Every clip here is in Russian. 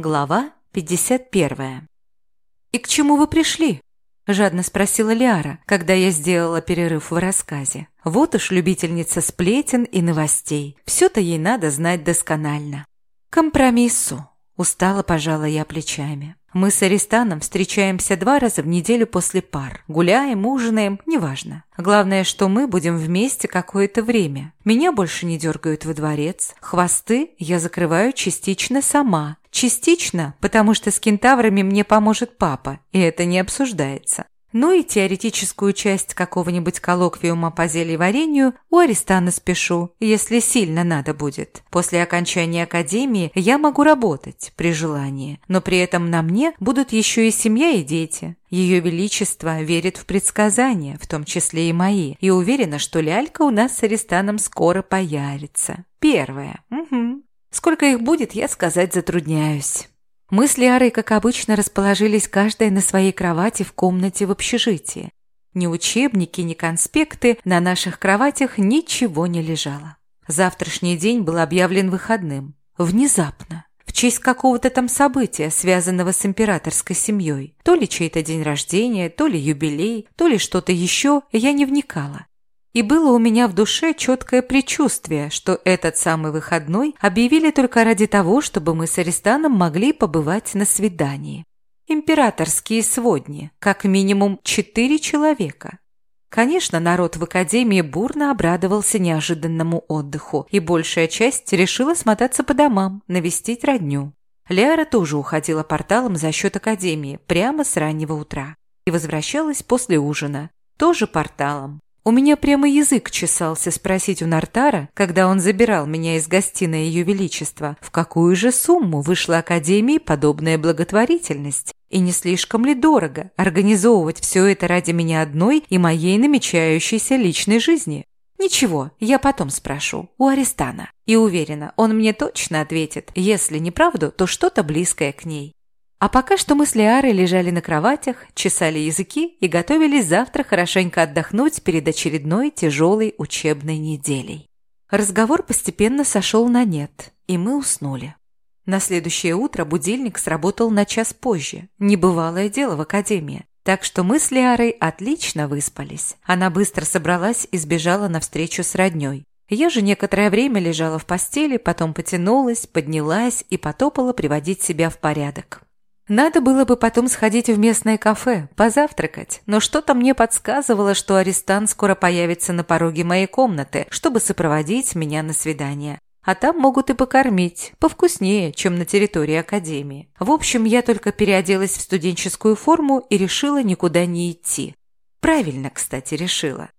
Глава 51. «И к чему вы пришли?» – жадно спросила Лиара, когда я сделала перерыв в рассказе. Вот уж любительница сплетен и новостей. Все-то ей надо знать досконально. «Компромиссу», – устало пожала я плечами. Мы с Аристаном встречаемся два раза в неделю после пар. Гуляем, ужинаем, неважно. Главное, что мы будем вместе какое-то время. Меня больше не дергают во дворец. Хвосты я закрываю частично сама. Частично, потому что с кентаврами мне поможет папа, и это не обсуждается. Ну и теоретическую часть какого-нибудь коллоквиума по зельеварению у Аристана спешу, если сильно надо будет. После окончания академии я могу работать при желании, но при этом на мне будут еще и семья и дети. Ее Величество верит в предсказания, в том числе и мои, и уверена, что лялька у нас с Аристаном скоро появится. Первое. Угу. Сколько их будет, я сказать затрудняюсь. Мы с Лиарой, как обычно, расположились каждая на своей кровати в комнате в общежитии. Ни учебники, ни конспекты, на наших кроватях ничего не лежало. Завтрашний день был объявлен выходным. Внезапно. В честь какого-то там события, связанного с императорской семьей. То ли чей-то день рождения, то ли юбилей, то ли что-то еще, я не вникала. И было у меня в душе четкое предчувствие, что этот самый выходной объявили только ради того, чтобы мы с Аристаном могли побывать на свидании. Императорские сводни, как минимум четыре человека. Конечно, народ в академии бурно обрадовался неожиданному отдыху, и большая часть решила смотаться по домам, навестить родню. Лиара тоже уходила порталом за счет академии прямо с раннего утра и возвращалась после ужина, тоже порталом. У меня прямо язык чесался спросить у Нартара, когда он забирал меня из гостиной Ее Величества, в какую же сумму вышла Академии подобная благотворительность. И не слишком ли дорого организовывать все это ради меня одной и моей намечающейся личной жизни? Ничего, я потом спрошу, у Аристана. И уверена, он мне точно ответит, если не правду, то что-то близкое к ней. А пока что мы с Лиарой лежали на кроватях, чесали языки и готовились завтра хорошенько отдохнуть перед очередной тяжелой учебной неделей. Разговор постепенно сошел на нет, и мы уснули. На следующее утро будильник сработал на час позже. Небывалое дело в академии. Так что мы с Лиарой отлично выспались. Она быстро собралась и сбежала навстречу с роднёй. Я же некоторое время лежала в постели, потом потянулась, поднялась и потопала приводить себя в порядок. Надо было бы потом сходить в местное кафе, позавтракать, но что-то мне подсказывало, что арестант скоро появится на пороге моей комнаты, чтобы сопроводить меня на свидание. А там могут и покормить, повкуснее, чем на территории академии. В общем, я только переоделась в студенческую форму и решила никуда не идти. Правильно, кстати, решила.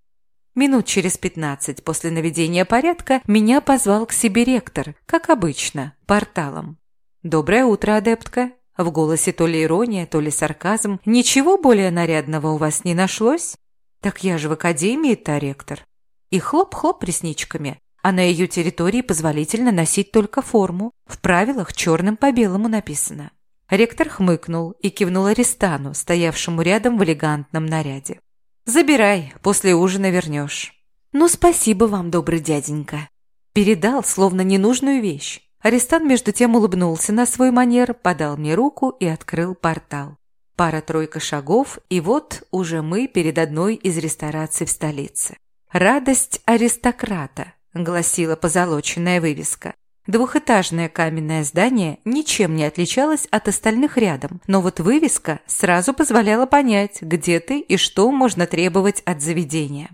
Минут через пятнадцать после наведения порядка меня позвал к себе ректор, как обычно, порталом. «Доброе утро, адептка!» В голосе то ли ирония, то ли сарказм. «Ничего более нарядного у вас не нашлось?» «Так я же в академии-то ректор». И хлоп-хлоп ресничками. А на ее территории позволительно носить только форму. В правилах черным по белому написано. Ректор хмыкнул и кивнул Аристану, стоявшему рядом в элегантном наряде. «Забирай, после ужина вернешь». «Ну, спасибо вам, добрый дяденька». Передал, словно ненужную вещь. Арестант между тем улыбнулся на свой манер, подал мне руку и открыл портал. Пара-тройка шагов, и вот уже мы перед одной из рестораций в столице. «Радость аристократа», – гласила позолоченная вывеска. Двухэтажное каменное здание ничем не отличалось от остальных рядом, но вот вывеска сразу позволяла понять, где ты и что можно требовать от заведения.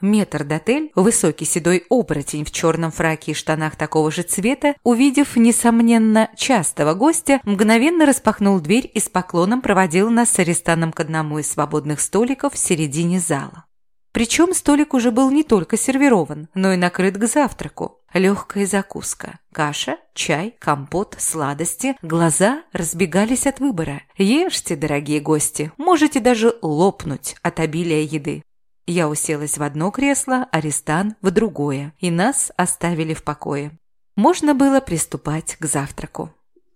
Метрдотель, высокий седой оборотень в черном фраке и штанах такого же цвета, увидев, несомненно, частого гостя, мгновенно распахнул дверь и с поклоном проводил нас с Аристаном к одному из свободных столиков в середине зала. Причем столик уже был не только сервирован, но и накрыт к завтраку. Легкая закуска, каша, чай, компот, сладости. Глаза разбегались от выбора. Ешьте, дорогие гости, можете даже лопнуть от обилия еды. Я уселась в одно кресло, Аристан в другое, и нас оставили в покое. Можно было приступать к завтраку.